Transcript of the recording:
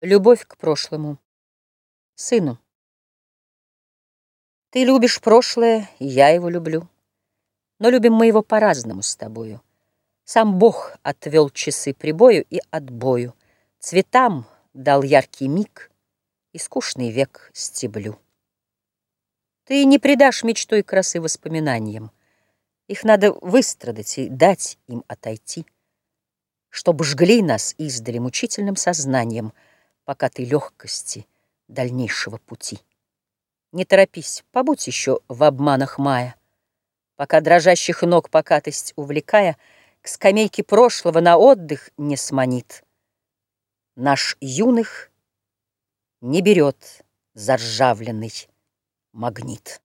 Любовь к прошлому. Сыну. Ты любишь прошлое, и я его люблю. Но любим мы его по-разному с тобою. Сам Бог отвел часы прибою и отбою. Цветам дал яркий миг и скучный век стеблю. Ты не предашь мечтой красы воспоминаниям. Их надо выстрадать и дать им отойти, Чтоб жгли нас издали мучительным сознанием — пока легкости дальнейшего пути. Не торопись, побудь еще в обманах мая, Пока дрожащих ног покатость увлекая, К скамейке прошлого на отдых не сманит. Наш юных не берет заржавленный магнит.